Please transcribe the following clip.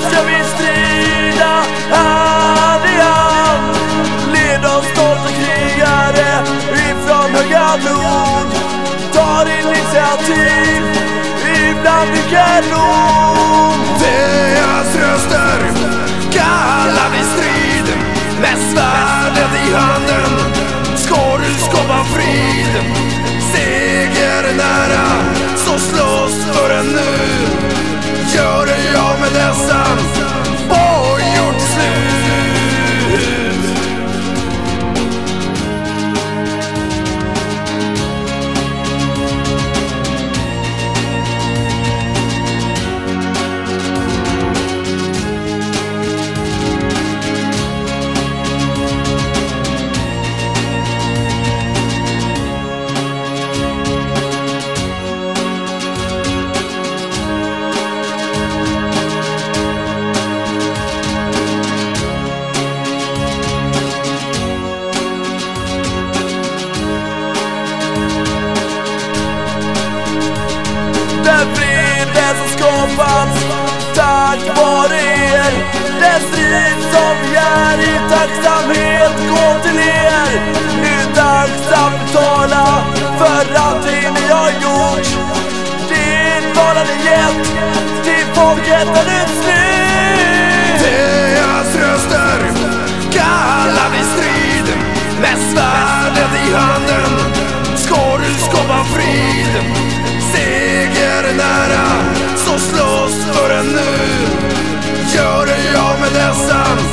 kamp ska vi strida hand i hand. Led oss, stolta krigare ifrån höga nord Tar initiativ, ibland mycket nord Deras röster kallar vi strid. Med svärdet i handen skål skapa frid. Seger nära, så slåss för en nu av skapats tack vare er. Den strid som vi är i tacksamhet. Går till er. Hur dags att betala för allting ni har gjort. Ditt val har ni gett. Till folket är nu slut Och slåss för en nu. Gör det jag med ledsen